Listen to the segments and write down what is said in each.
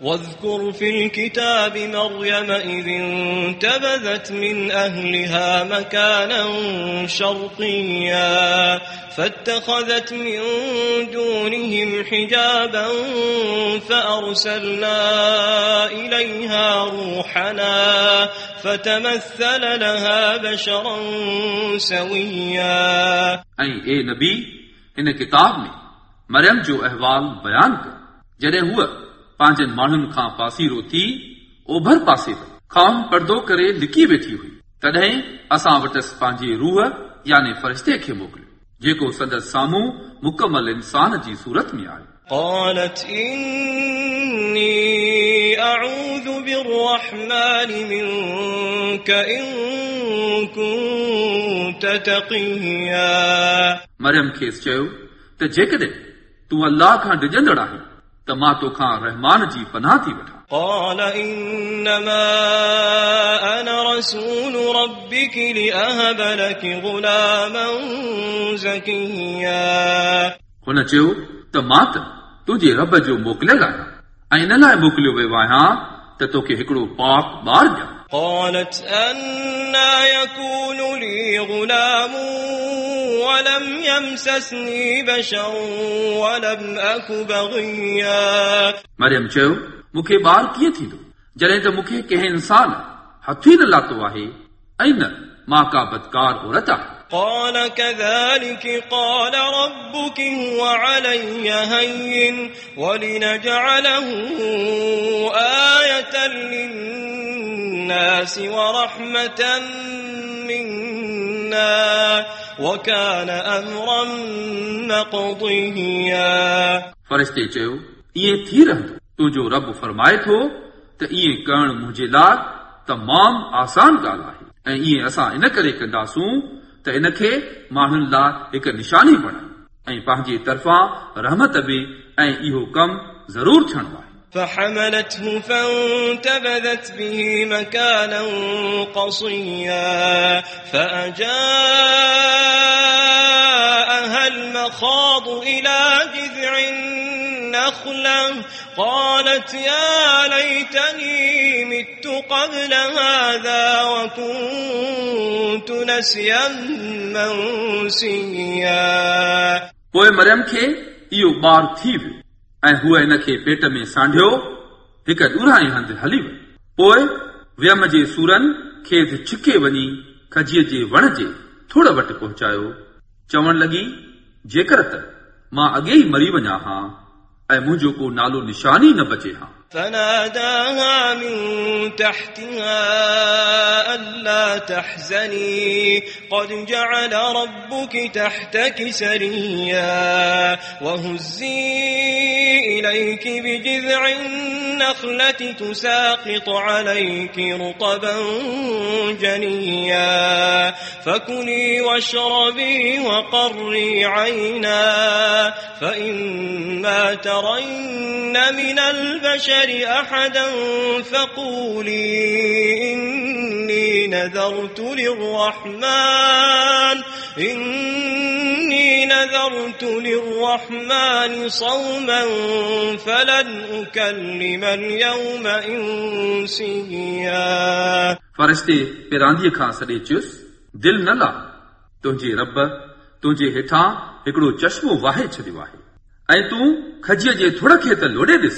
واذكر في الكتاب مريم إذ انتبذت من أهلها مكانا شرقيا فاتخذت من دونهم حجابا فأرسلنا إليها روحنا فتمثل لها بشرا سويا. أي اے نبی ان کتاب میں مریم جو احوال بیان کر هو पंहिंजनि माण्हुनि खां पासीरो थी ओभर पासे वई खाम परदो करे लिकी वेठी हुई तॾहिं असां वटसि पंहिंजे रूह यानी फ़रिश्ते खे मोकिलियो जेको संदसि साम्हूं मुकमल इंसान जी सूरत में आयो قالت إني أعوذ بالرحمن منك إن كنت تقيا मरियम खेसि चयो त जेकॾहिं तूं अलाह खां डिॼंदड़ आहीं त मां तोखां रहमान जी पनाह थी वठां قال إنما أنا رسول ربك لأهب لك غلاما زكيا हुन चयो त मां त तुंहिंजे रब जो मोकिलियल आहियां ऐं इन लाइ मोकिलियो वियो आहियां त तोखे हिकिड़ो पाक ॿार ॾियां قالت أنا يكون لي غلام ولم يمسسني بشر ولم أك بغيا मरियम चयो मूंखे ॿार कीअं थींदो जॾहिं त मूंखे कंहिं इंसान हथ ई न लातो आहे ऐं न मां का बदकार औरत आहे قال كذلك قال ربك هو علي هين ولنجعله آية للناس ورحمة منا وكان أمرا مقضيا फ़रिश्ते चयो ईअं थी रहंदो तुंहिंजो रब फरमाए थो त ईअं करणु मुंहिंजे लाइ तमामु आसान ॻाल्हि आहे ऐं ईअं असां इन करे कंदासूं त इन खे माण्हुनि लाइ हिकु निशानी बणाए ऐं पंहिंजे तरफ़ां रहमत बि ऐं इहो कमु ज़रूरु थियणो आहे فحملته فانتبذت به مكانا قصيا فأجاءها المخاض إلى جذع النخلة قالت يا ليتني مت قبل هذا وكنت نسيا منسيا पोइ मरियम खे इहो ॿार थी वियो ۽ هوءَ هن کي پيٽ ۾ سانڍيو هڪ ڏرائي هنڌ هلي وئي. پوءِ ويم جي سورن کيس ڇڪي وڃي کجيءَ جي وڻ جي ٿوڙ وٽ پهچايو. چوڻ لڳي جيڪر ته مان اڳي ئي مري وڃان ها ۽ منهنجو ڪو نالو نشاني نه بچي ها فناداها من تحتها ألا تحزني. قد جعل ربك تحتك سريا وهزي إليك بجذع النخلة تساقط عليك رطبا جنيا. فكلي واشربي وقري عينا. فإما ترين من البشر أحدا فقولي إني نذرت للرحمن إني نذرت للرحمن صوما فلن أكلم اليوم إنسيا फ़रिश्ते पिरांदीअ खां सॾे चयुसि दिलि न ला तुंहिंजे रब तुंहिंजे हेठां हिकिड़ो चश्मो वाहे छॾियो आहे ऐं तूं खजीअ जे थुड़ खे त लोॾे ॾिस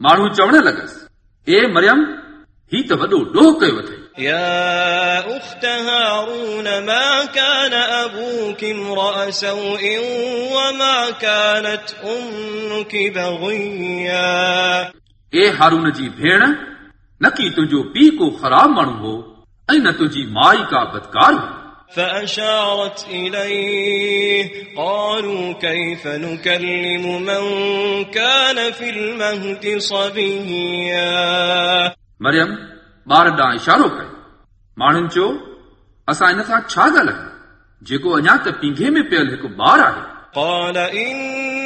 माण्हू चवण लॻसि ए मरियम ही त वॾो ॾोह कयो अथई يا أخت هارون ما كان أبوك امرأ سوء وما كانت أمك بغيا ए हारून जी भेण न की तुंहिंजो पीउ को ख़राब माण्हू हो ऐं न तुंहिंजी माई का बदकार हुई فأشارت إليه قالوا كيف نكلم من كان في المهد صبيا मरियम ॿार ॾांहुं इशारो कयो माण्हुनि चयो असां इन सां छा ॻाल्हायूं जेको अञा त पींघे में पियल हिकु ॿार आहे قال إني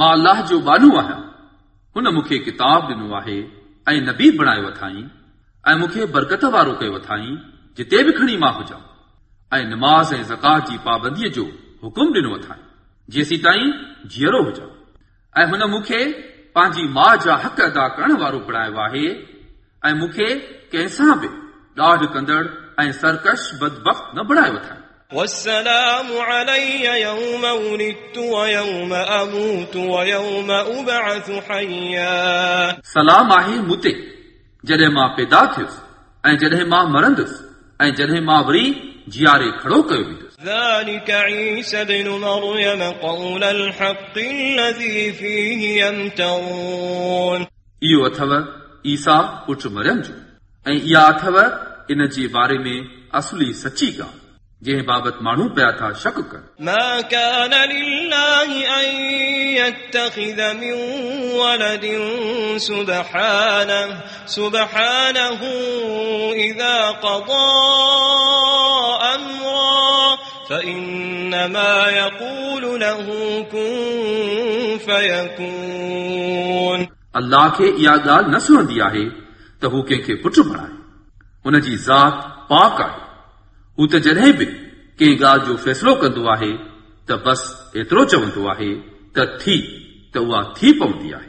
مان الله جو بانو آهيان. هن مون کي ڪتاب ڏنو آهي ۽ نبي بڻايو اٿائي ۽ مون کي برڪت وارو ڪيو اٿائي جتي به کڻي مان هجان. ۽ نماز ۽ زڪات جي پابنديءَ جو حڪم ڏنو اٿائي جيسين تائين جيئرو هجان. ۽ هن مون کي پنهنجي ماءُ جا حق ادا ڪرڻ وارو بڻايو آهي ۽ مون کي ڪنهن سان به ڏاڍ ڪندڙ ۽ سرڪش بدبخت نه بڻايو اٿائي والسلام علي يوم ولدت ويوم أموت ويوم أبعث حيا. سلام آهي مٿي جڏهن مان پيدا ٿيس ۽ جڏهن مان مرندس ۽ جڏهن مان وري جياري کڙو ڪيو ويندس ذلك عيسى بن مريم قول الحق الذي فيه يمترون. اهو اٿو عيسى پٽ مريم جو ۽ اها اٿو ان جي باري ۾ اصلي سچي ڳالहि جنہیں بابت مانو پيا ٿا شک کر ما كان لله أن يتخذ من ولد سبحانه سبحانه إذا قضى أمرا فإنما يقول له كن فيكون. اللہ کے أها ڳالهه نه سمجھندي آهي ته هو ڪنهن کي پٽ بڻائي ان جي ذات پاک آهي त जॾहिं बि कंहिं ॻाल्हि जो फ़ैसिलो कंदो आहे त बस एतिरो चवंदो आहे त थी त उहा थी पवंदी आहे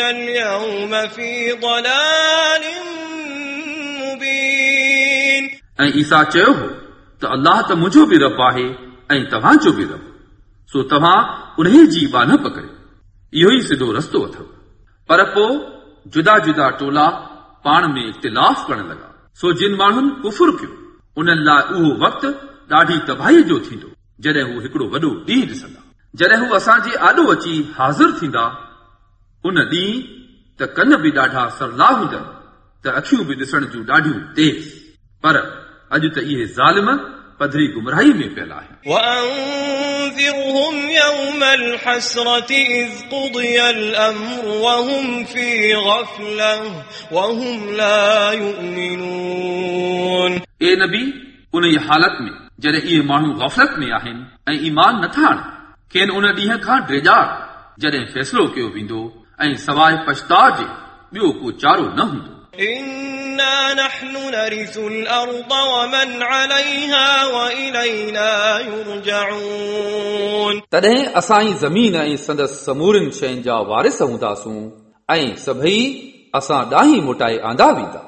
اليوم في ضلال مبين ऐं ईसा चयो हो त अल्लाह त मुंहिंजो बि रब आहे ऐं तव्हांजो बि रब सो तव्हां उन जी बानप करियो इहो ई सिधो रस्तो अथव पर पोइ जुदा जुदा टोला पाण में इख़्तिलाफ़ करण लॻा सो जिन माण्हुनि कुफुर कयो उन्हनि लाइ उहो वक़्तु ॾाढी तबाहीअ जो थींदो जॾहिं हू हिकिड़ो वॾो ॾींहुं ॾिसंदा जॾहिं हू असांजे आॾो अची हाज़िर थींदा उन ॾींहुं त कन बि ॾाढा सरला हूंदनि त अखियूं बि ॾिसण जूं ॾाढियूं तेज़ पर अॼु त इहे ज़ालिम पधरी गुमराही में पियल आहिनि ए नबी उन जी हालत में जॾहिं इहे माण्हू गफ़लत में आहिनि ऐं ईमान नथा आणनि खेनि उन ॾींहं खां ड्रेजार जॾहिं फ़ैसिलो कयो वेंदो ऐं सवाइ पछता जे ॿियो को चारो न हूंदो إنا نحن نرث الأرض ومن عليها وإلينا يرجعون तॾहिं असां ई ज़मीन ऐं संदसि समूरनि शयुनि जा वारिस हूंदासूं ऐं सभई असां ॾांहीं मोटाए आंदा वेंदा